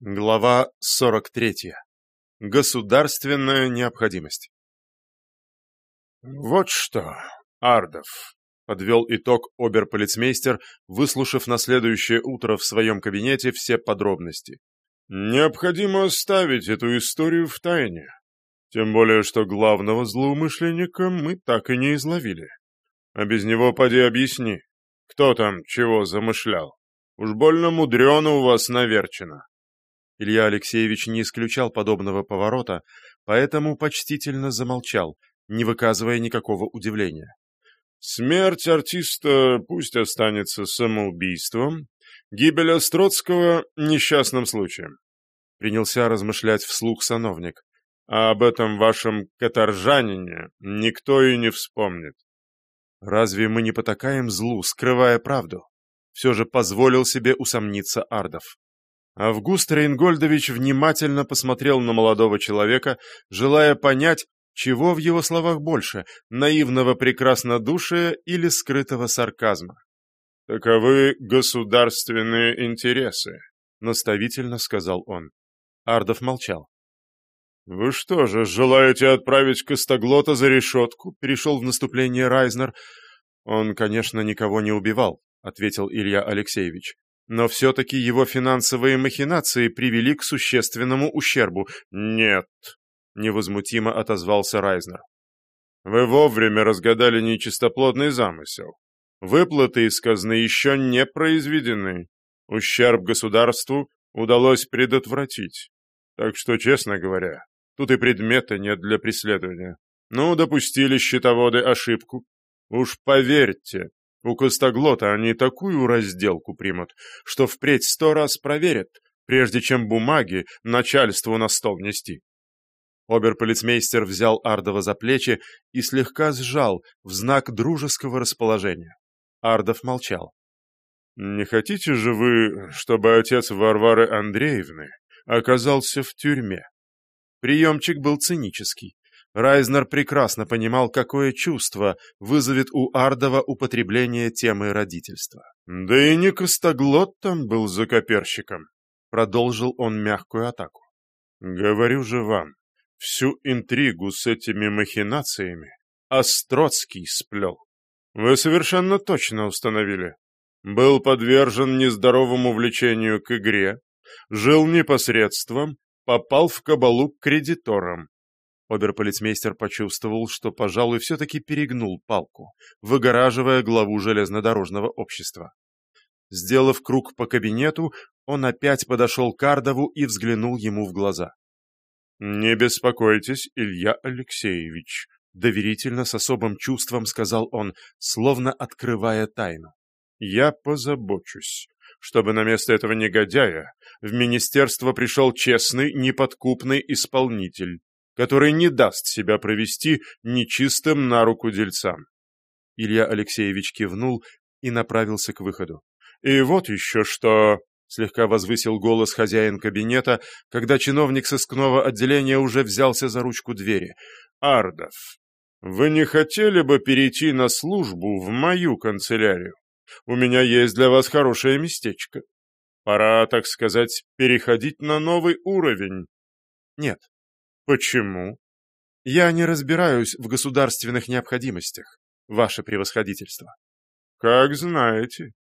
Глава 43. Государственная необходимость. «Вот что, Ардов», — подвел итог оберполицмейстер, выслушав на следующее утро в своем кабинете все подробности. «Необходимо оставить эту историю в тайне. Тем более, что главного злоумышленника мы так и не изловили. А без него поди объясни, кто там чего замышлял. Уж больно мудрено у вас наверчено». Илья Алексеевич не исключал подобного поворота, поэтому почтительно замолчал, не выказывая никакого удивления. «Смерть артиста пусть останется самоубийством, гибель Остроцкого — несчастным случаем», — принялся размышлять вслух сановник. «А об этом вашем каторжанине никто и не вспомнит». «Разве мы не потакаем злу, скрывая правду?» Все же позволил себе усомниться Ардов. Август Рейнгольдович внимательно посмотрел на молодого человека, желая понять, чего в его словах больше – наивного прекраснодушия или скрытого сарказма. «Таковы государственные интересы», — наставительно сказал он. Ардов молчал. «Вы что же, желаете отправить Костоглота за решетку?» — перешел в наступление Райзнер. «Он, конечно, никого не убивал», — ответил Илья Алексеевич. Но все-таки его финансовые махинации привели к существенному ущербу. «Нет», — невозмутимо отозвался Райзнер. «Вы вовремя разгадали нечистоплодный замысел. Выплаты из казны еще не произведены. Ущерб государству удалось предотвратить. Так что, честно говоря, тут и предмета нет для преследования. Ну, допустили счетоводы ошибку. Уж поверьте, у Костоглота они такую разделку примут, что впредь сто раз проверят, прежде чем бумаги начальству на стол нести. Оберполицмейстер взял Ардова за плечи и слегка сжал в знак дружеского расположения. Ардов молчал. «Не хотите же вы, чтобы отец Варвары Андреевны оказался в тюрьме?» Приемчик был цинический. Райзнер прекрасно понимал, какое чувство вызовет у Ардова употребление темы родительства. «Да и не Костоглот там был закоперщиком», — продолжил он мягкую атаку. «Говорю же вам, всю интригу с этими махинациями Остроцкий сплел. Вы совершенно точно установили. Был подвержен нездоровому влечению к игре, жил непосредством, попал в кабалу к кредиторам, Оберполицмейстер почувствовал, что, пожалуй, все-таки перегнул палку, выгораживая главу железнодорожного общества. Сделав круг по кабинету, он опять подошел к Ардову и взглянул ему в глаза. «Не беспокойтесь, Илья Алексеевич», — доверительно с особым чувством сказал он, словно открывая тайну. «Я позабочусь, чтобы на место этого негодяя в министерство пришел честный, неподкупный исполнитель, который не даст себя провести нечистым на руку дельцам. Илья Алексеевич кивнул и направился к выходу. «И вот еще что...» — слегка возвысил голос хозяин кабинета, когда чиновник сыскного отделения уже взялся за ручку двери. «Ардов, вы не хотели бы перейти на службу в мою канцелярию? У меня есть для вас хорошее местечко. Пора, так сказать, переходить на новый уровень». «Нет», Почему? Я не разбираюсь в государственных необходимостях, ваше превосходительство. Как знаете,